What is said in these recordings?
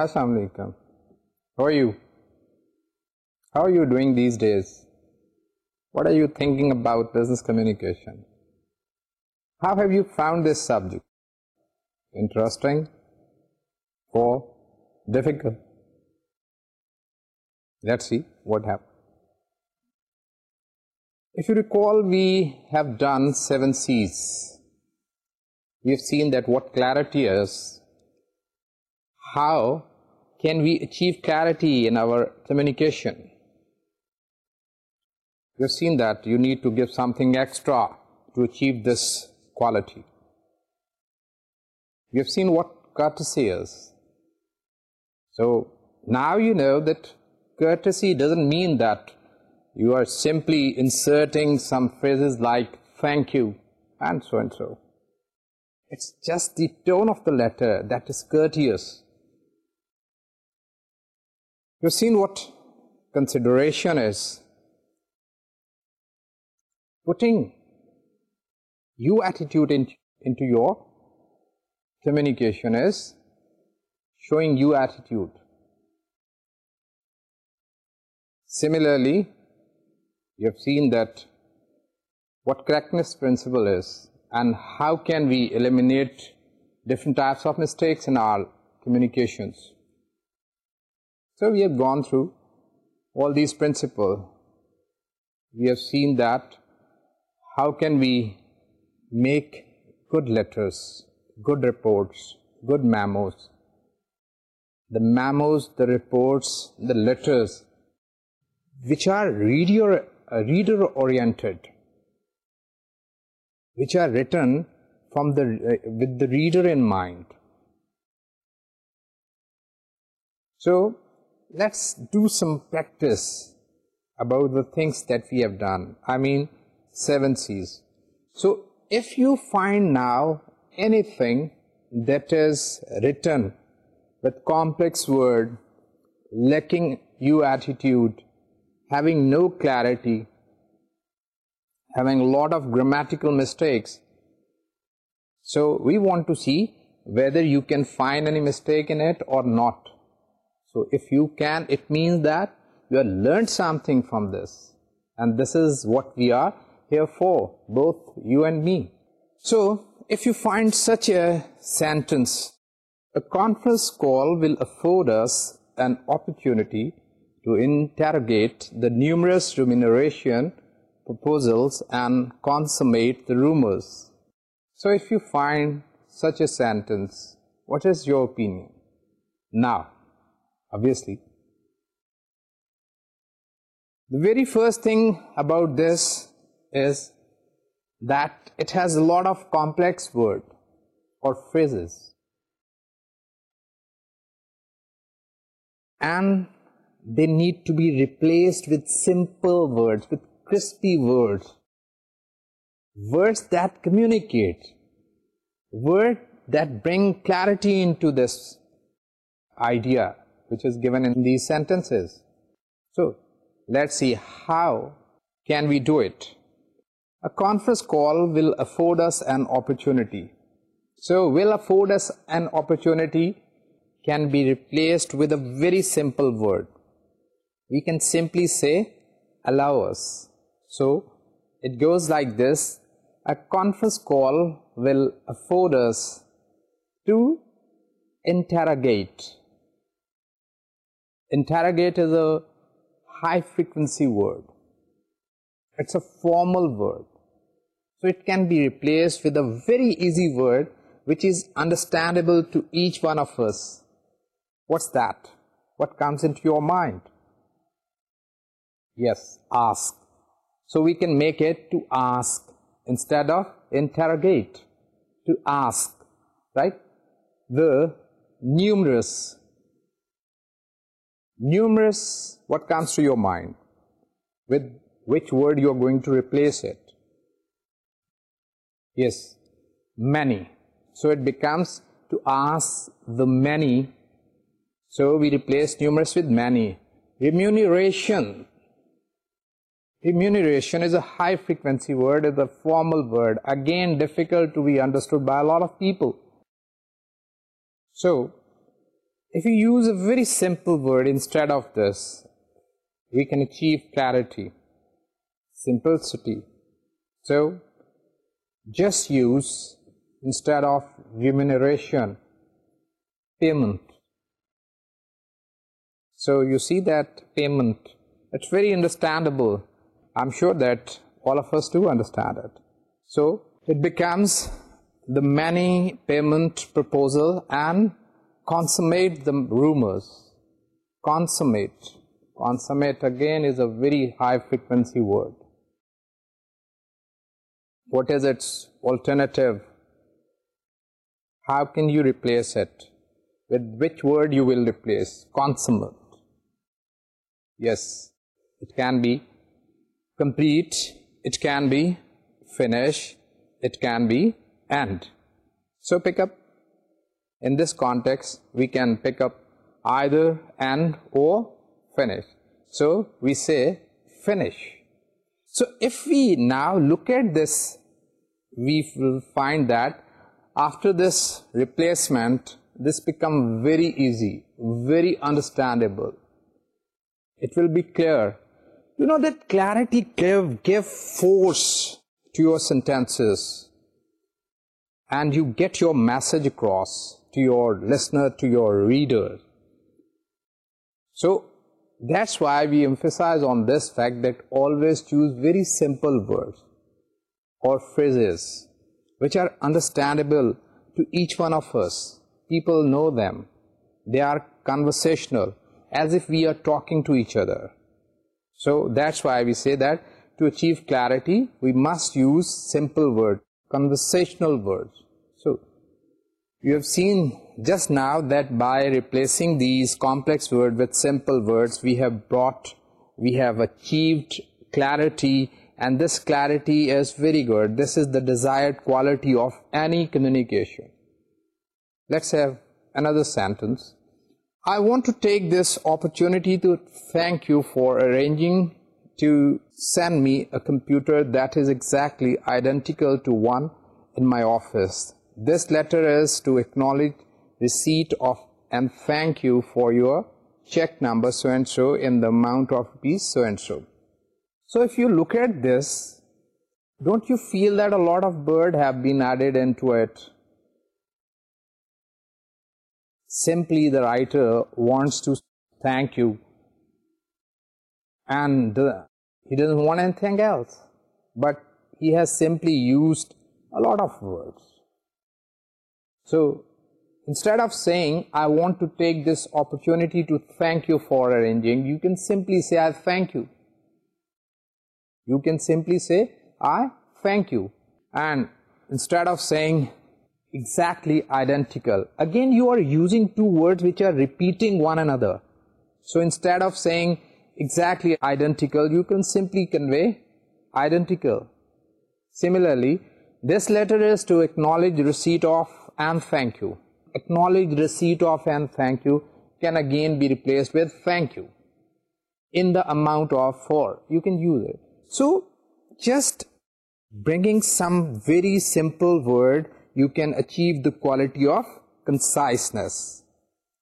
السلام علیکم how you how you doing these days what are you thinking about business communication how have you found this subject interesting for difficult let see what heap recall, we recall we have done seven sees seen seen that what is, How can we achieve clarity in our communication? You've seen that you need to give something extra to achieve this quality. You've seen what courtesy is. So now you know that courtesy doesn't mean that you are simply inserting some phrases like thank you and so. It's just the tone of the letter that is courteous. You've seen what consideration is. Putting your attitude into your communication is showing your attitude. Similarly, you have seen that what correctness principle is and how can we eliminate different types of mistakes in our communications. So we have gone through all these principles. We have seen that how can we make good letters, good reports, good memos. The memos, the reports, the letters which are reader uh, oriented, which are written from the uh, with the reader in mind. So let's do some practice about the things that we have done. I mean, 7 C's. So, if you find now anything that is written with complex word, lacking you attitude, having no clarity, having a lot of grammatical mistakes, so we want to see whether you can find any mistake in it or not. So if you can, it means that you have learned something from this, and this is what we are here for, both you and me. So if you find such a sentence, a conference call will afford us an opportunity to interrogate the numerous remuneration proposals and consummate the rumors. So if you find such a sentence, what is your opinion? Now, obviously. The very first thing about this is that it has a lot of complex words or phrases, and they need to be replaced with simple words, with crispy words, words that communicate, words that bring clarity into this idea which is given in these sentences. So let's see how can we do it. A conference call will afford us an opportunity. So will afford us an opportunity can be replaced with a very simple word. We can simply say allow us. So it goes like this. A conference call will afford us to interrogate. Interrogate is a high frequency word. It's a formal word. So it can be replaced with a very easy word which is understandable to each one of us. What's that? What comes into your mind? Yes, ask. So we can make it to ask instead of interrogate, to ask, right? The numerous numerous, what comes to your mind? With which word you are going to replace it? Yes, many. So it becomes to ask the many. So we replace numerous with many. Remuneration. Remuneration is a high frequency word, is a formal word, again difficult to be understood by a lot of people. So if you use a very simple word instead of this, we can achieve clarity, simplicity. So, just use instead of remuneration, payment. So, you see that payment, it's very understandable. I'm sure that all of us do understand it. So, it becomes the money payment proposal and consummate the rumors. Consummate. Consummate again is a very high frequency word. What is its alternative? How can you replace it? With which word you will replace? Consummate. Yes, it can be complete, it can be finish, it can be end. So pick up in this context, we can pick up either and or finish. So we say finish. So if we now look at this, we will find that after this replacement, this becomes very easy, very understandable. It will be clear. You know that clarity give force to your sentences, and you get your message across to your listener, to your reader. So that's why we emphasize on this fact that always choose very simple words or phrases which are understandable to each one of us. People know them. They are conversational, as if we are talking to each other. So that's why we say that to achieve clarity, we must use simple words, conversational words. You have seen just now that by replacing these complex words with simple words, we have achieved clarity, and this clarity is very good. This is the desired quality of any communication. Let's have another sentence. I want to take this opportunity to thank you for arranging to send me a computer that is exactly identical to one in my office. This letter is to acknowledge receipt of and thank you for your check number so and so in the amount of rupees so and so. So if you look at this, don't you feel that a lot of bird have been added into it? Simply the writer wants to thank you and uh, he doesn't want anything else, but he has simply used a lot of words. So instead of saying, I want to take this opportunity to thank you for arranging, you can simply say, I thank you. You can simply say, I thank you. And instead of saying exactly identical, again you are using two words which are repeating one another. So instead of saying exactly identical, you can simply convey identical. Similarly, this letter is to acknowledge receipt of and thank you. Acknowledge receipt of and thank you can again be replaced with thank you in the amount of 4. You can use it. So just bringing some very simple word, you can achieve the quality of conciseness,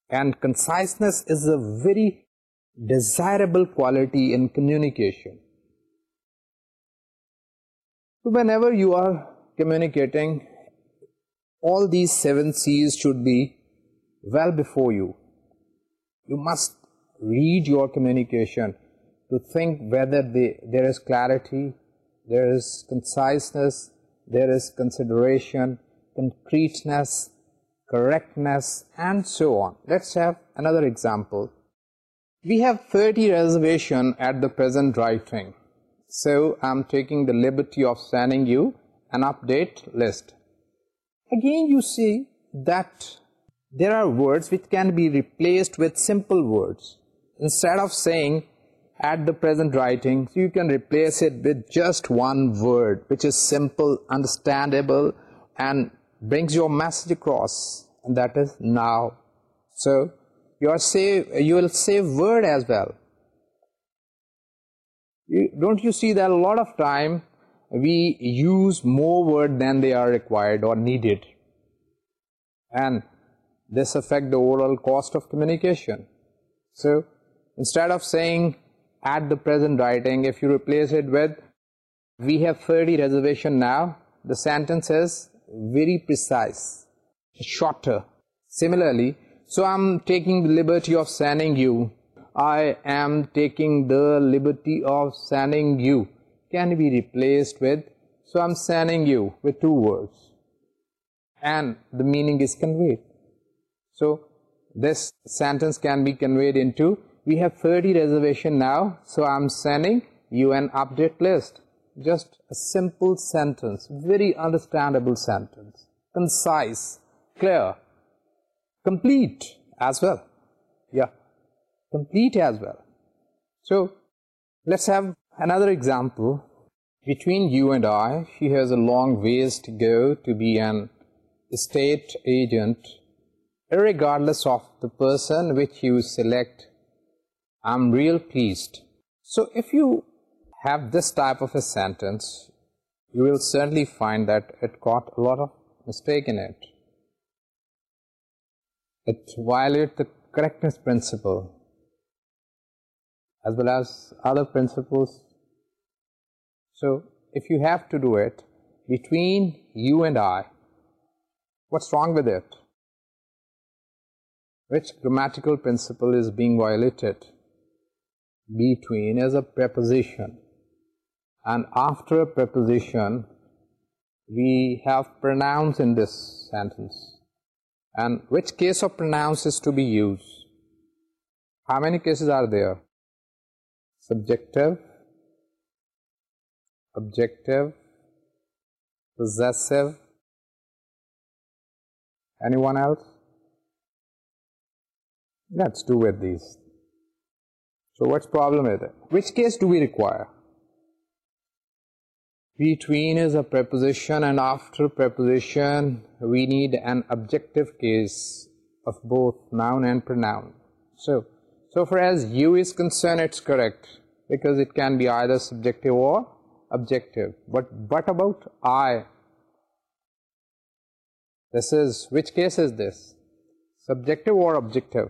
and conciseness is a very desirable quality in communication. So whenever you are communicating all these 7 C's should be well before you. You must read your communication to think whether there is clarity, there is conciseness, there is consideration, concreteness, correctness, and so on. Let's have another example. We have 30 reservations at the present writing. So I'm taking the liberty of sending you an update list. Again, you see that there are words which can be replaced with simple words. Instead of saying at the present writing, you can replace it with just one word which is simple, understandable, and brings your message across, and that is now. So you will save word as well. Don't you see that a lot of time we use more words than they are required or needed, and this affects the overall cost of communication. So instead of saying at the present writing, if you replace it with we have 30 reservation now, the sentence is very precise, shorter. Similarly, so I'm taking the liberty of sending you. I am taking the liberty of sending you. Can be rape so saying you words you inject just simple sentence very understandable sentence clear Another example, between you and I, she has a long ways to go to be an estate agent, irregardless of the person which you select. I'm real pleased. So if you have this type of a sentence, you will certainly find that it got a lot of mistake in it. It violates the correctness principle as well as other principles. So if you have to do it between you and I, what's wrong with it? Which grammatical principle is being violated? Between is a preposition, and after a preposition we have pronouns in this sentence. And which case of pronouns is to be used? How many cases are there? Subject these so رکوائرشن آفٹرشن we need and object noun So far as U is concerned, it's correct because it can be either subjective or objective. But what about I? This is, which case is this? Subjective or objective?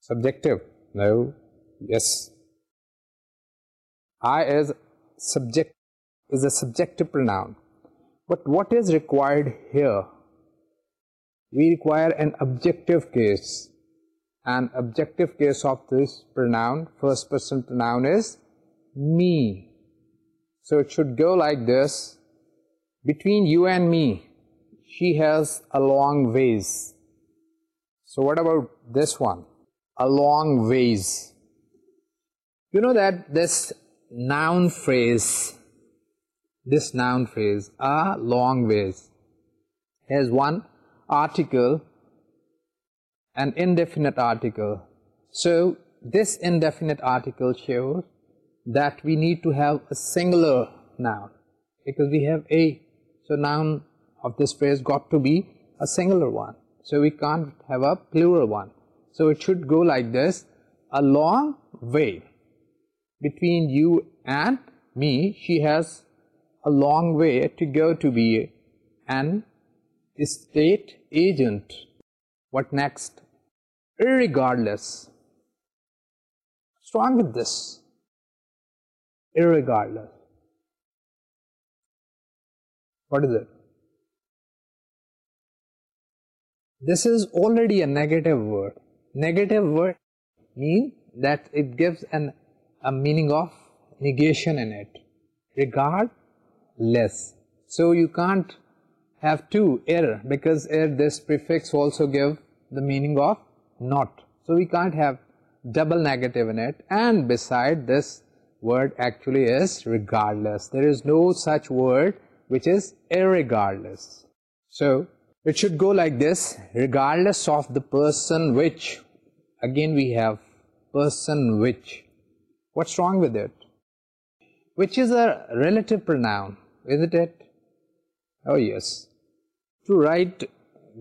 Subjective. No. Yes. I is subject, is a subjective pronoun. But what is required here? We require an objective case. An objective case of this pronoun, first person pronoun, is me. So it should go like this: between you and me, she has a long ways. So what about this one? A long ways. You know that this noun phrase, a long ways, has one article an indefinite article. So this indefinite article shows that we need to have a singular noun, because we have a, so noun of this phrase got to be a singular one, so we can't have a plural one. So it should go like this: a long way between you and me. She has a long way to go to be an estate agent. What next? This is already a negative negative mean that it gives an meaning of negation regardless so you can't have to a because a this prefix also give the meaning of not. So, we can't have double negative in it, and beside this word actually is regardless. There is no such word which is irregardless. So, it should go like this: regardless of the person which. Again we have person which. What's wrong with it? Which is a relative pronoun, isn't it? Oh yes. To write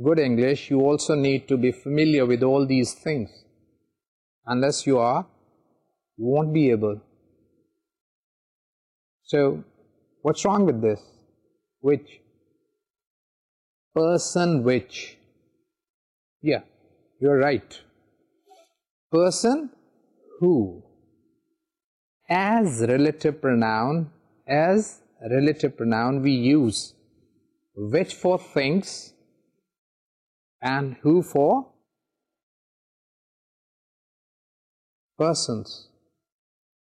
good English, you also need to be familiar with all these things. Unless you are, you won't be able. So, what's wrong with this? Which? Person which. Yeah, you're right. Person who. As relative pronoun we use which for things and who for persons.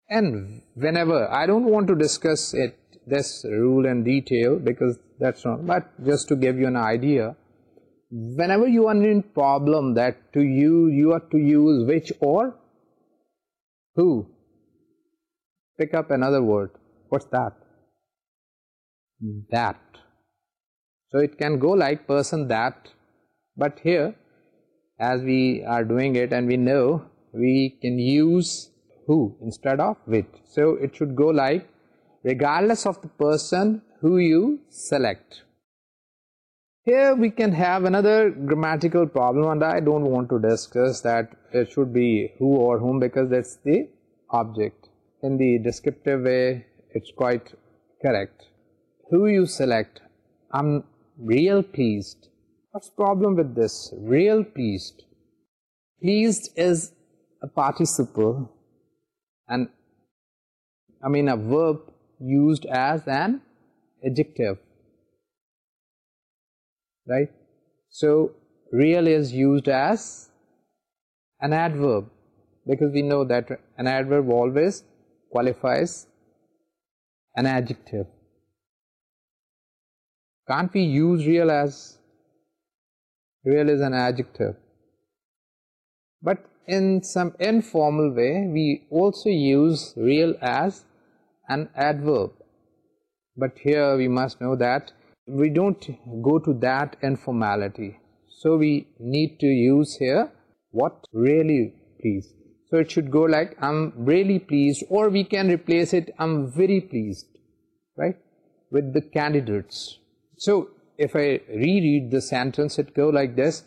And whenever, I don't want to discuss it, this rule in detail, because that's not, but just to give you an idea, whenever you are in problem that to you, you are to use which or who. Pick up another word, what's that? That. So it can go like person that, but here, as we are doing it and we know, we can use who instead of which. So it should go like, regardless of the person who you select. Here we can have another grammatical problem, and I don't want to discuss that it should be who or whom, because that's the object. In the descriptive way, it's quite correct. Who you select, I'm real pleased What's the problem with this? Real pleased. Pleased is a participle and a verb used as an adjective, right? So real is used as an adverb, because we know that an adverb always qualifies an adjective. Can't we use real as Real is an adjective. But in some informal way, we also use real as an adverb. But here we must know that we don't go to that informality. So we need to use here what really pleased. So it should go like I'm really pleased, or we can replace it I'm very pleased, right, with the candidates. So if I reread the sentence, it go like this: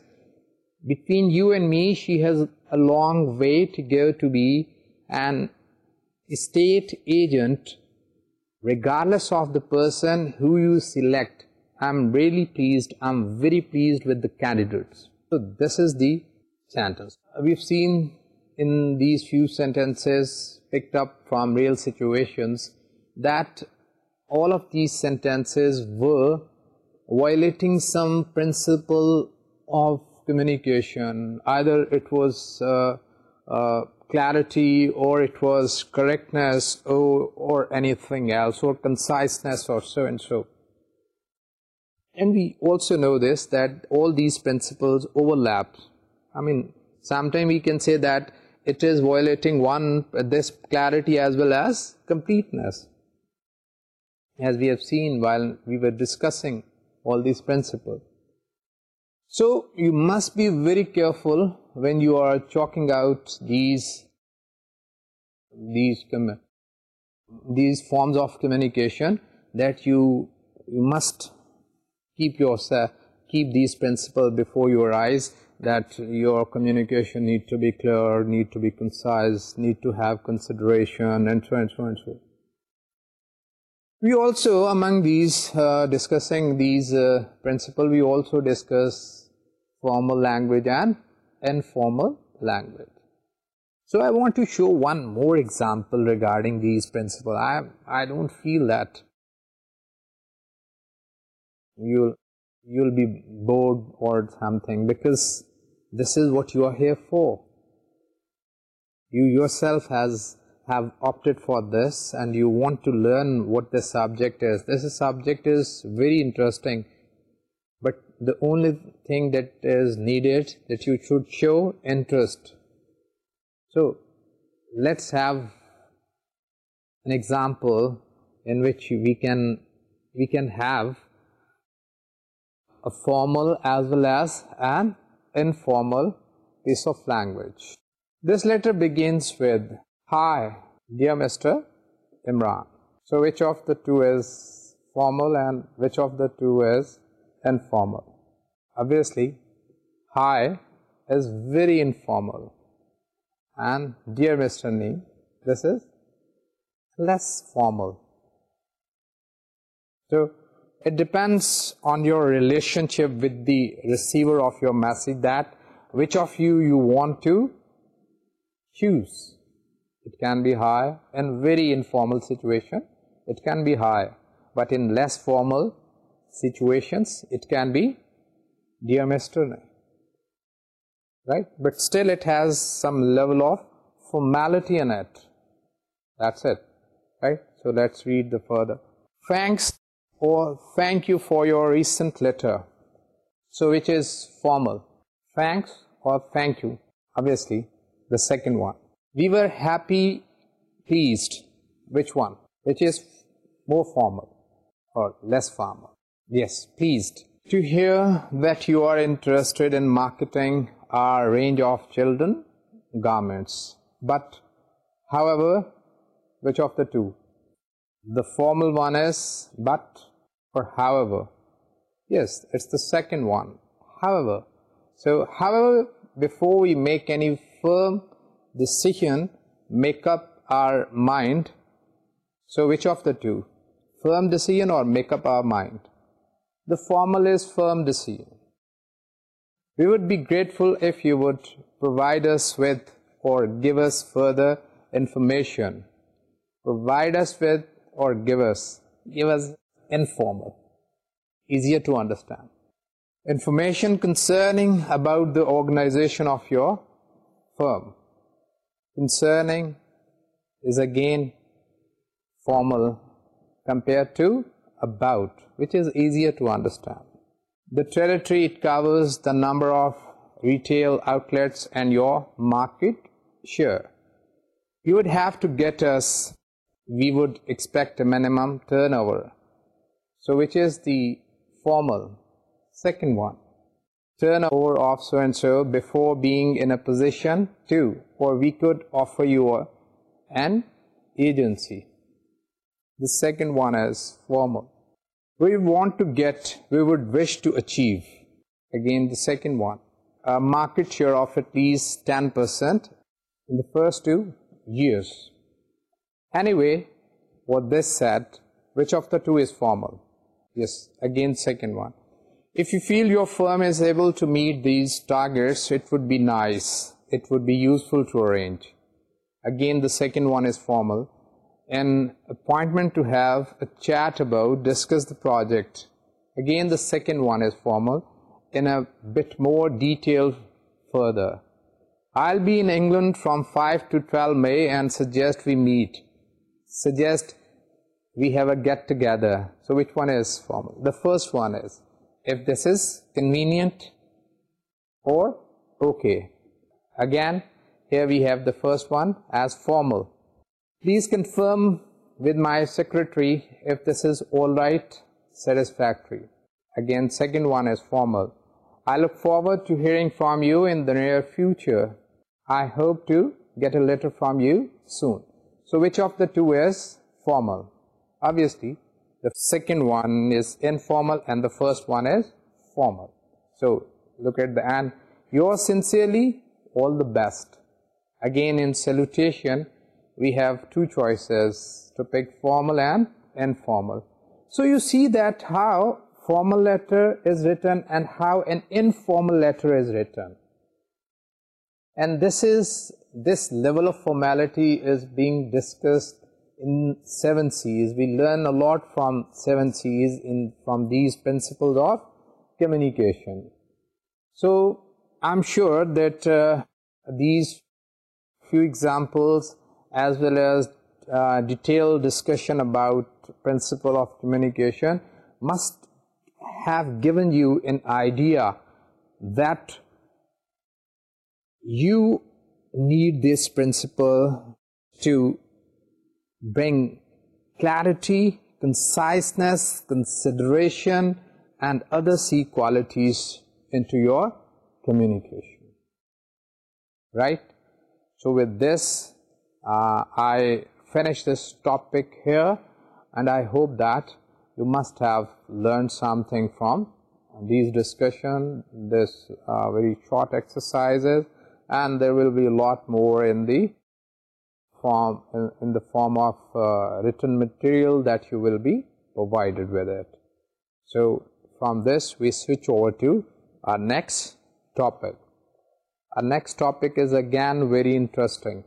between you and me, she has a long way to go to be an estate agent, regardless of the person who you select. I'm really pleased, I'm very pleased with the candidates. So this is the sentence. We've seen in these few sentences picked up from real situations that all of these sentences were violating some principle of communication. Either it was uh, uh, clarity, or it was correctness, or anything else, or conciseness, or so and so. And we also know this, that all these principles overlap. I mean, sometimes we can say that it is violating this clarity as well as completeness. As we have seen while we were discussing all these principles. So you must be very careful when you are chalking out these forms of communication, that you must keep these principles before your eyes, that your communication need to be clear, need to be concise, need to have consideration, and so on and so on. We also, among these, uh, discussing these uh, principles, we also discuss formal language and informal language. So, I want to show one more example regarding these principles. I don't feel that you'll be bored or something, because this is what you are here for. You yourself has have opted for this and you want to learn what this subject is. This subject is very interesting, but the only thing that is needed that you should show interest. So let's have an example in which we can have a formal as well as an informal piece of language. This letter begins with Hi, dear Mr. Imran. So which of the two is formal and which of the two is informal? Obviously, hi is very informal and dear Mr. Neem, this is less formal. So it depends on your relationship with the receiver of your message that which of you want to choose. It can high in very informal situation it can be high but in formal situation your recent letter so which is formal or second one We were happy, pleased. Which one? Which is more formal or less formal? Yes, pleased. To hear that you are interested in marketing our range of children garments. But, however, which of the two? The formal one is but or however. Yes, it's the second one. However. So, however, before we make any firm decision make up our mind. So which of the two? Firm decision or make up our mind? The formal is firm decision. We would be grateful if you would provide us with or give us further information. Provide us with or give us informal, easier to understand. Information concerning about the organization of your firm concerning is again formal compared to about, which is easier to understand. The territory it covers, the number of retail outlets and your market share. You would have to get us, we would expect a minimum turnover. So which is the formal second one turnover of so and so before being in a position to, or we could offer you an agency. The second one is formal. We would wish to achieve, again the second one, a market share of at least 10% in the first 2 years. Anyway, what this said, which of the two is formal? Yes, again second one. If you feel your firm is able to meet these targets, it would be nice. It would be useful to arrange. Again, the second one is formal. An appointment to have a chat about, discuss the project. Again, the second one is formal. In a bit more detail further. I'll be in England from 5 to 12 May and suggest we meet. Suggest we have a get together. So which one is formal? The first one is if this is convenient or okay. Again, here we have the first one as formal. Please confirm with my secretary if this is all right, satisfactory. Again, second one is formal. I look forward to hearing from you in the near future. I hope to get a letter from you soon. So which of the two is formal? Obviously, the second one is informal and the first one is formal. So look at the and. Yours sincerely, all the best. Again in salutation we have two choices to pick, formal and informal. So you see that how formal letter is written and how an informal letter is written. And this level of formality is being discussed in seven C's. We learn a lot from seven C's from these principles of communication. So I'm sure that uh, these few examples, as well as uh, detailed discussion about principle of communication, must have given you an idea that you need this principle to bring clarity, conciseness, consideration, and other C qualities into your communication, right? So with this, uh, I finish this topic here, and I hope that you must have learned something from these discussion, this uh, very short exercises, and there will be a lot more in the form in the form of uh, written material that you will be provided with it. So, from this we switch over to our next topic. Our next topic is again very interesting.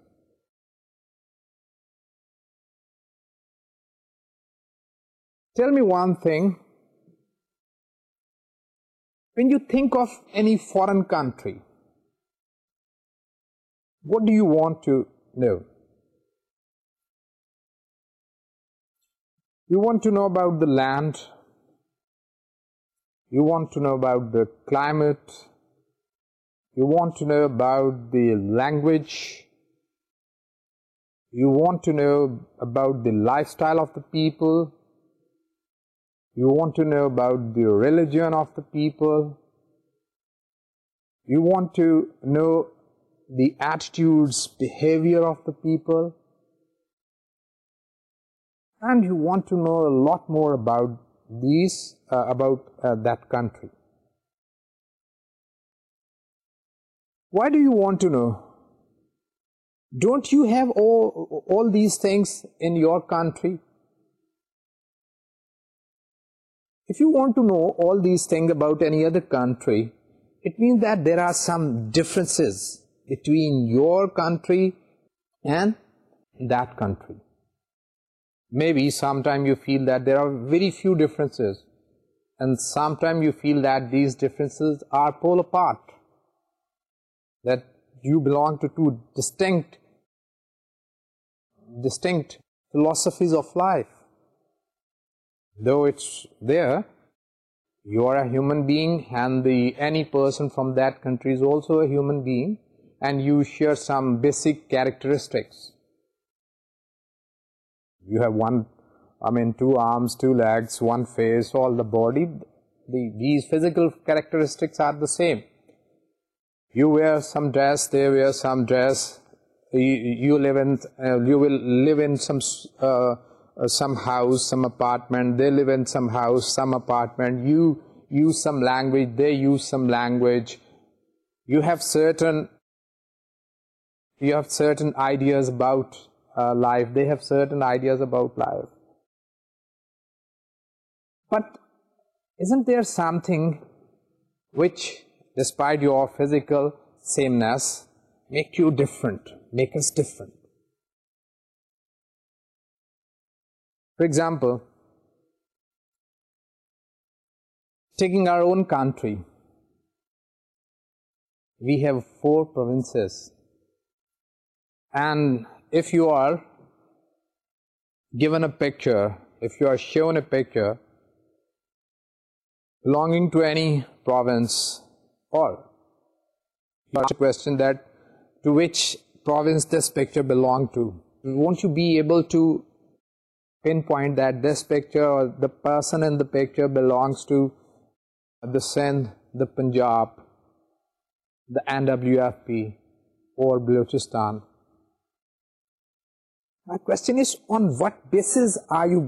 Tell me one thing, when you think of any foreign country, what do you want to know? You want to know about the land, you want to know about the climate, you want to know about the language, you want to know about the lifestyle of the people, you want to know about the religion of the people, you want to know the attitudes, behavior of the people and you want to know a lot more about these, uh, uh, that country. Why do you want to know? Don't you have all these things in your country? If you want to know all these things about any other country, it means that there are some differences between your country and that country. Maybe sometime you feel that there are very few differences, and sometime you feel that these differences are pole apart, that you belong to two distinct philosophies of life. Though it's there, you are a human being, and any person from that country is also a human being, and you share some basic characteristics. باڈیزرسٹک apartment some language they use some language you have certain you have certain ideas about Uh, life. They have certain ideas about life. But isn't there something which, despite your physical sameness, make you different, make us different? For example, taking our own country, we have 4 provinces, and if you are given a picture, if you are shown a picture belonging to any province, or you ask a question that to which province this picture belonged to, won't you be able to pinpoint that this picture or the person in the picture belongs to the Sindh, the Punjab, the NWFP or Balochistan? You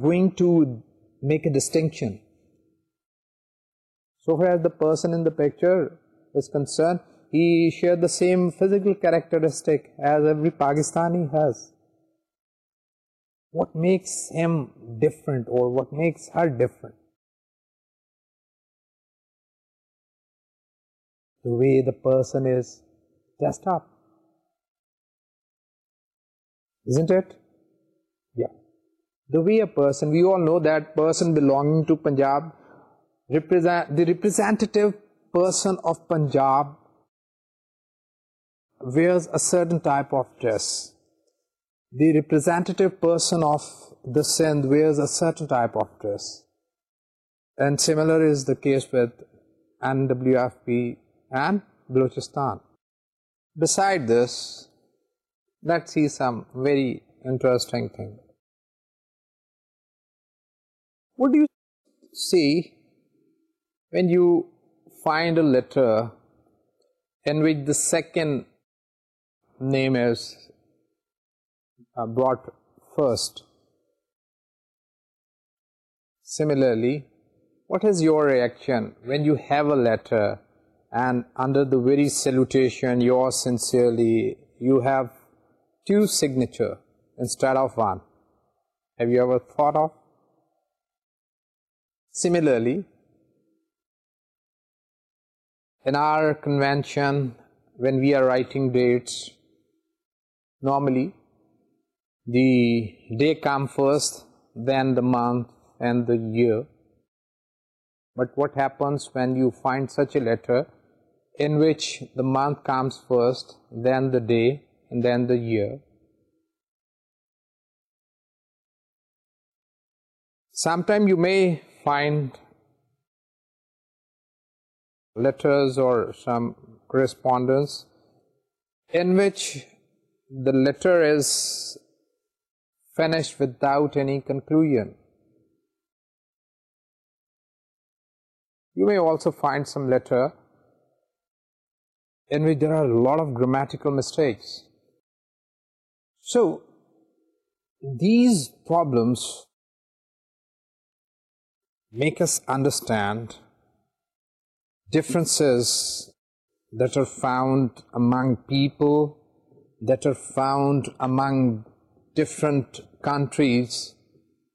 going to make a distinction whose the person in the Ps share the same physical characteristic Pakistani what makes what makes her we the person is اینٹ Revere person, we all know that person belonging to Punjab, the representative person of Punjab wears a certain type of dress. The representative person of the Sindh wears a certain type of dress. And similar is the case with NWFP and Balochistan. Beside this, let's see some very interesting thing. What do you see when you find a letter in which the second name is uh, brought first? Similarly, what is your reaction when you have a letter and under the very salutation, yours sincerely, you have two signatures instead of one? Have you ever thought of Similarly, in our convention, when we are writing dates, normally the day comes first, then the month and the year. But what happens when you find such a letter in which the month comes first, then the day, and then the year? Sometimes you may find letters or some correspondence in which the letter is finished without any conclusion. You may also find some letter in which there are a lot of grammatical mistakes. So these problems make us understand differences that are found among people, that are found among different countries,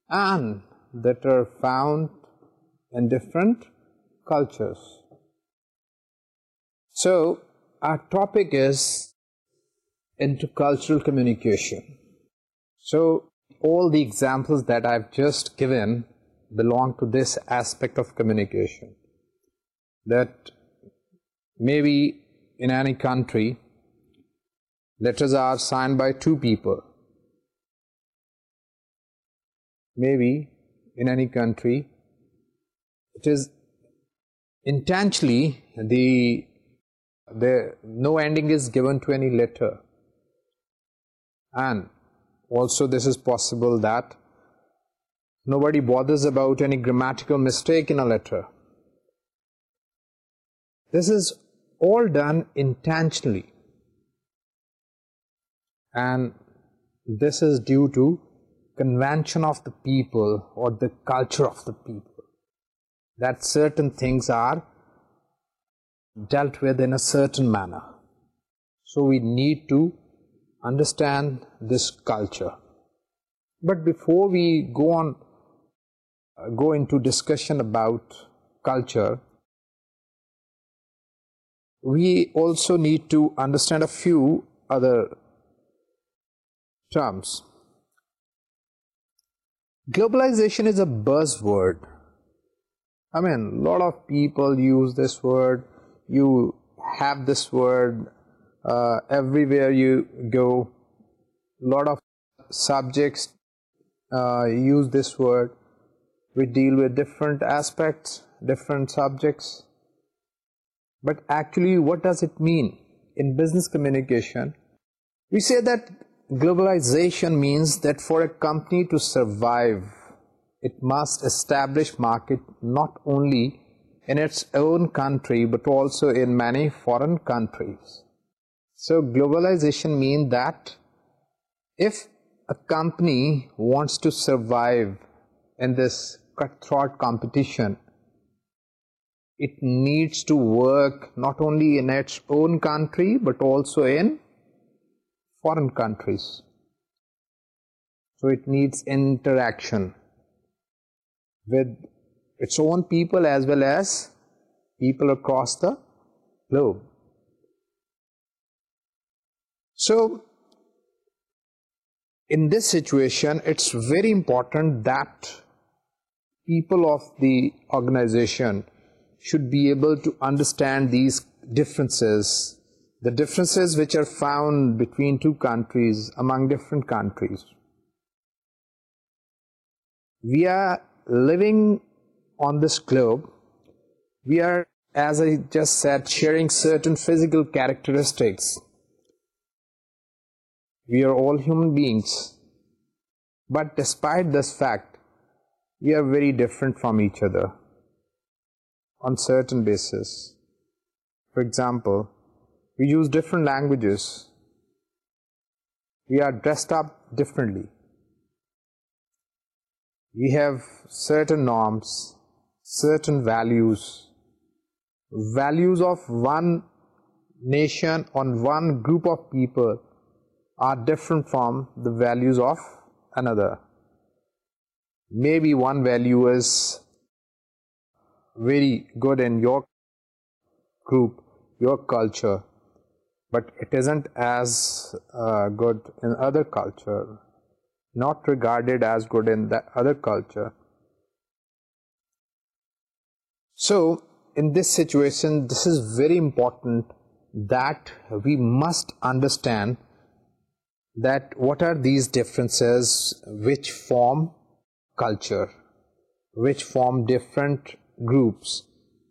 and that are found in different cultures. So, our topic is intercultural communication. So, all the examples that I've just given belong to this aspect of communication, that maybe in any country letters are signed by two people. Maybe in any country it is intentionally no ending is given to any letter, and also this is possible that Nobody bothers about any grammatical mistake in a letter. This is all done intentionally, and this is due to convention of the people or the culture of the people, that certain things are dealt with in a certain manner. So we need to understand this culture. But before we go on go into discussion about culture, we also need to understand a few other terms. Globalization is a buzzword. I mean, a lot of people use this word. You have this word uh, everywhere you go. A lot of subjects uh, use this word. We deal with different aspects, different subjects. But actually, what does it mean? In business communication, we say that globalization means that for a company to survive, it must establish market not only in its own country but also in many foreign countries. So globalization means that if a company wants to survive in this cutthroat competition. It needs to work not only in its own country but also in foreign countries. So it needs interaction with its own people as well as people across the globe. So in this situation, it's very important that people of the organization should be able to understand these differences, the differences which are found between two countries, among different countries. We are living on this globe. We are, as I just said, sharing certain physical characteristics. We are all human beings. But despite this fact, we are very different from each other on certain basis. For example, we use different languages, we are dressed up differently, we have certain norms, certain values, values of one nation on one group of people are different from the values of another. Maybe one value is very good in your group, your culture, but it isn't as uh, good in other culture, not regarded as good in the other culture. So in this situation, this is very important that we must understand that what are these differences which form culture, which form different groups,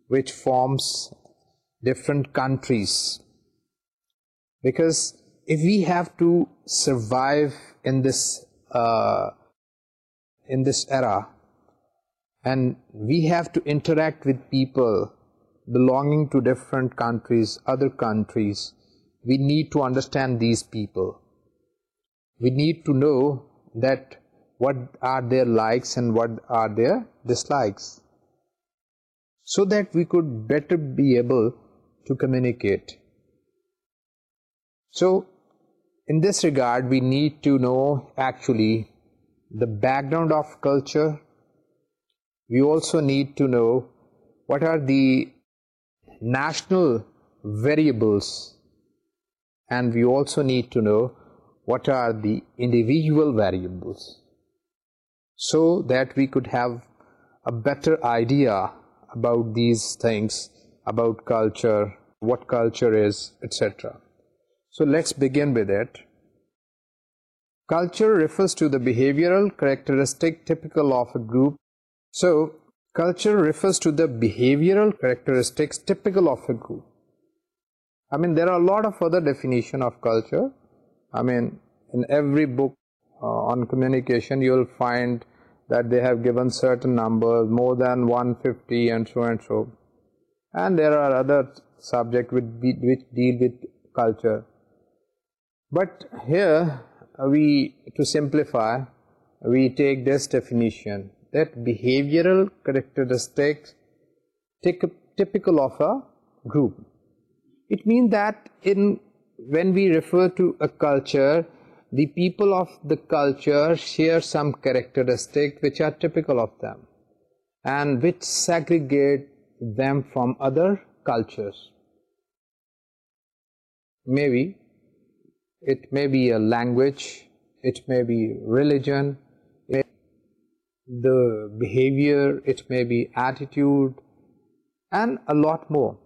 which forms different countries. Because if we have to survive uh, in this era, and we have to interact with people belonging to different countries, other countries, we need to understand these people. We need to know that what are their likes and what are their dislikes, so that we could better be able to communicate. So in this regard, we need to know actually the background of culture. We also need to know what are the national variables, and we also need to know what are the individual variables so that we could have a better idea about these things, about culture, what culture is, etc. So let's begin with it. Culture refers to the behavioral characteristic typical of a group. So culture refers to the behavioral characteristics typical of a group. I mean, there are a lot of other definitions of culture. I mean, in every book on communication, you will find that they have given certain numbers, more than 150 and so and so. And there are other subjects which deal with culture. But here to simplify, we take this definition that behavioral characteristics typical of a group. It means that when we refer to a culture, the people of the culture share some characteristics which are typical of them and which segregate them from other cultures. Maybe it may be a language, it may be religion, the behavior, it may be attitude, and a lot more.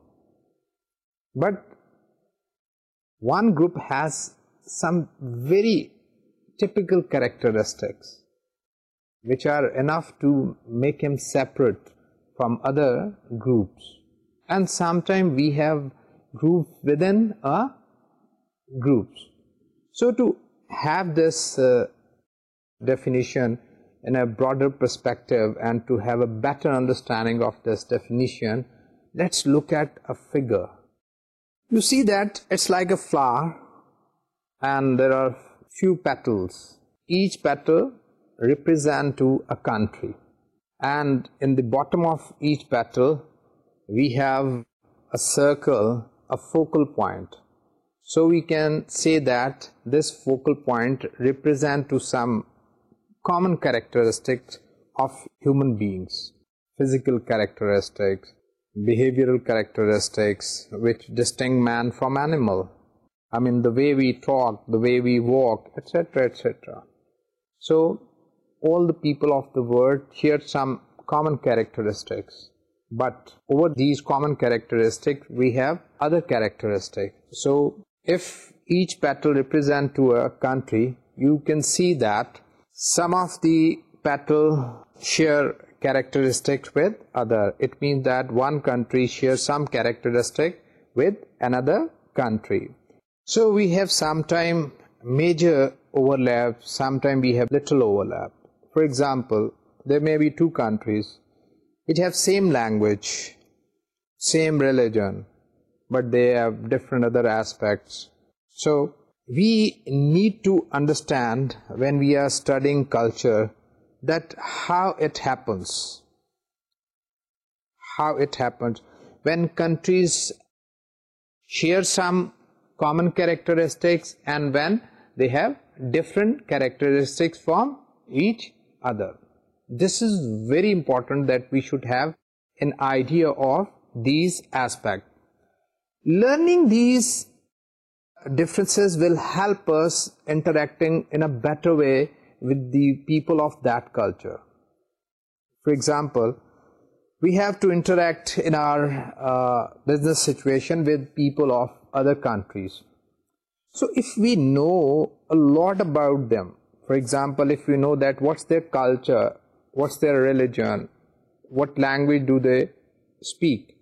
But one group has some very typical characteristics which are enough to make him separate from other groups. And sometimes we have groups within a uh, groups. So to have this uh, definition in a broader perspective and to have a better understanding of this definition, let's look at a figure. You see that it's like a flower and there are few petals. Each petal represent to a country, and in the bottom of each petal we have a circle, a focal point. So we can say that this focal point represent to some common characteristics of human beings, physical characteristics, behavioral characteristics which distinct man from animal, I mean, the way we talk, the way we walk, etc., etc. So all the people of the world shared some common characteristics, but over these common characteristics we have other characteristics. So if each petal represents to a country, you can see that some of the petal share characteristics with other. It means that one country shares some characteristic with another country. So we have sometime major overlap, sometime we have little overlap. For example, there may be two countries which have same language, same religion, but they have different other aspects. So we need to understand when we are studying culture that how it happens when countries share some common characteristics and when they have different characteristics from each other. This is very important that we should have an idea of these aspects. Learning these differences will help us interacting in a better way with the people of that culture. For example, we have to interact in our uh, business situation with people of other countries. So if we know a lot about them, for example, if we know that what's their culture, what's their religion, what language do they speak,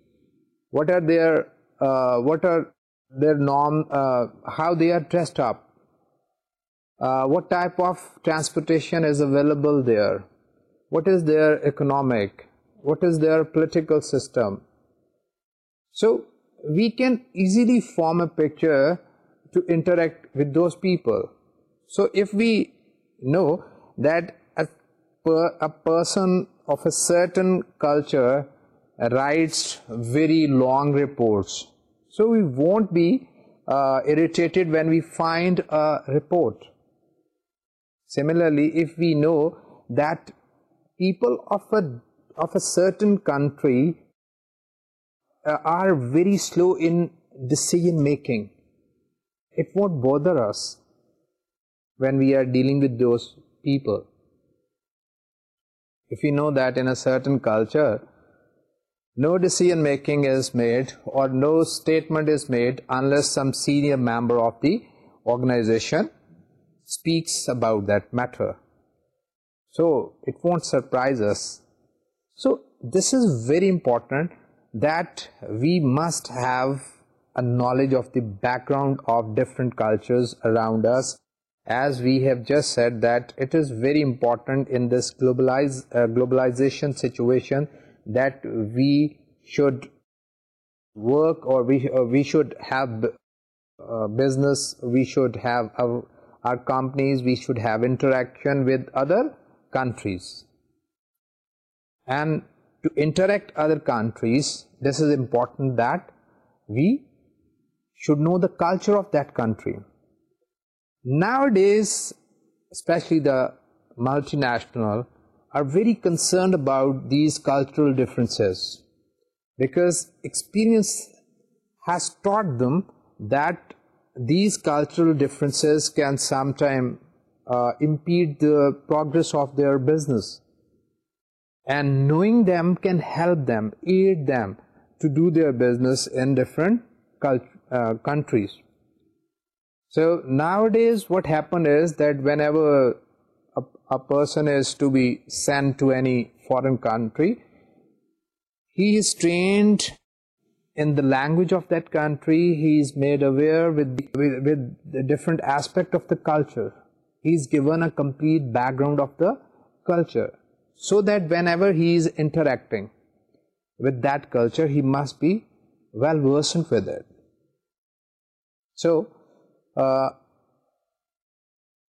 what are their uh, norm, uh, how they are dressed up, uh, what type of transportation is available there, what is their economic, what is their political system. So we can easily form a picture to interact with those people. So if we know that a person of a certain culture writes very long reports, so we won't be uh, irritated when we find a report. Similarly, if we know that people of a certain country are very slow in decision making, it won't bother us when we are dealing with those people. If you know that in a certain culture, no decision making is made or no statement is made unless some senior member of the organization speaks about that matter. So it won't surprise us. So this is very important that we must have a knowledge of the background of different cultures around us. As we have just said that it is very important in this uh, globalization situation that we should work, or we uh, should have uh, business, we should have our companies, we should have interaction with other countries. And to interact other countries, this is important that we should know the culture of that country. Nowadays, especially the multinational are very concerned about these cultural differences, because experience has taught them that these cultural differences can sometimes uh, impede the progress of their business and knowing them can help them, aid them to do their business in different uh, countries. So nowadays what happened is that whenever a person is to be sent to any foreign country, he is trained in the language of that country, he is made aware with the different aspect of the culture, he is given a complete background of the culture so that whenever he is interacting with that culture, he must be well versed with it. So, uh,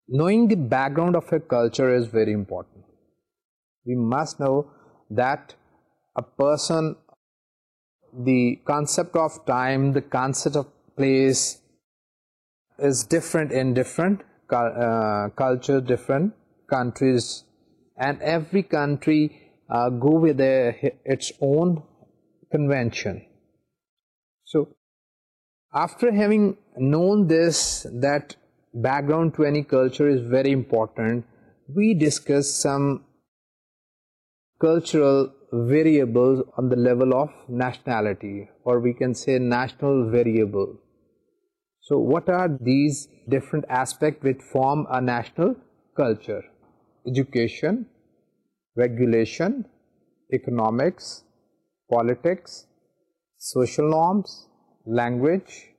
knowing the background of a culture is very important. We must know that a person, the concept of time, the concept of place is different in different uh, cultures, different countries, and every country uh, go with its own convention. So after having known this, that background to any culture is very important, we discuss some cultural variables on the level of nationality, or we can say national variable. So what are these different aspects which form a national culture? education, regulation, economics, politics, social norms, language.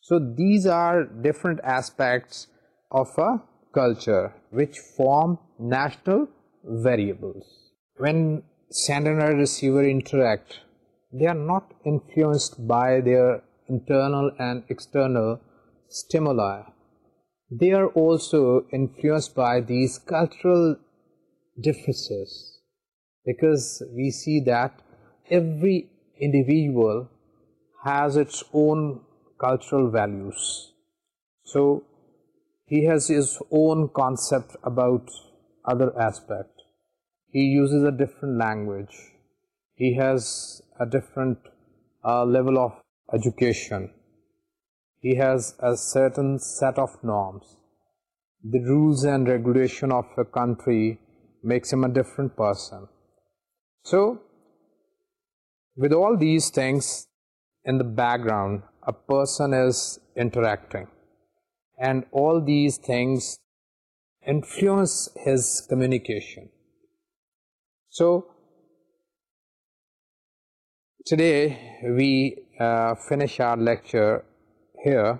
So these are different aspects of a culture which form national variables. When sender and receiver interact, they are not influenced by their internal and external stimuli they are also influenced by these cultural differences, because we see that every individual has its own cultural values. So he has his own concept about other aspect. He uses a different language. He has a different uh, level of education. He has a certain set of norms. The rules and regulation of a country makes him a different person. So, with all these things in the background, a person is interacting, and all these things influence his communication. So, today we uh, finish our lecture here,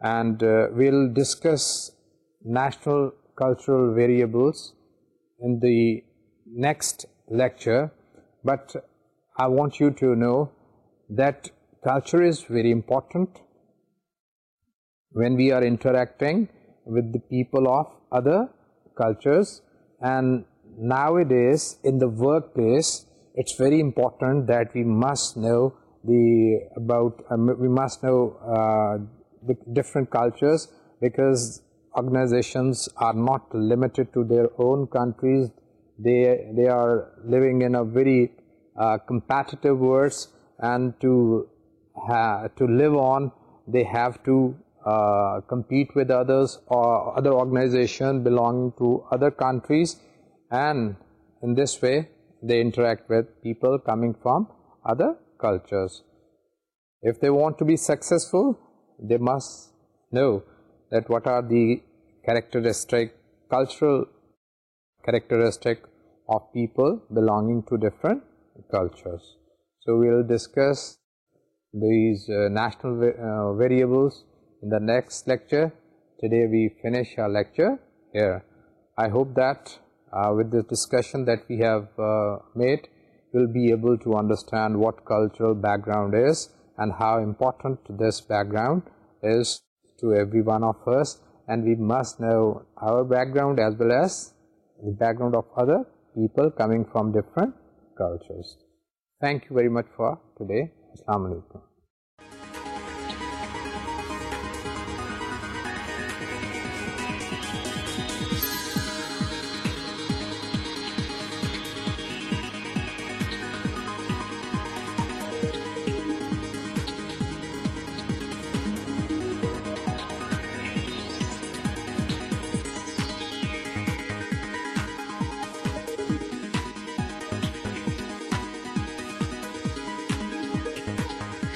and uh, we'll discuss national cultural variables in the next lecture. But I want you to know that culture is very important when we are interacting with the people of other cultures, and nowadays in the workplace it's very important that we must know um, we must know uh, the different cultures, because organizations are not limited to their own countries. They are living in a very uh, competitive world, and to live on, they have to uh, compete with others or other organizations belonging to other countries, and in this way they interact with people coming from other cultures. If they want to be successful, they must know that what are the cultural characteristic of people belonging to different cultures. So we will discuss these uh, national uh, variables in the next lecture. Today we finish our lecture here. I hope that uh, with this discussion that we have made, will be able to understand what cultural background is and how important this background is to every one of us, and we must know our background as well as the background of other people coming from different cultures. Thank you very much for today. Assalamu alaikum.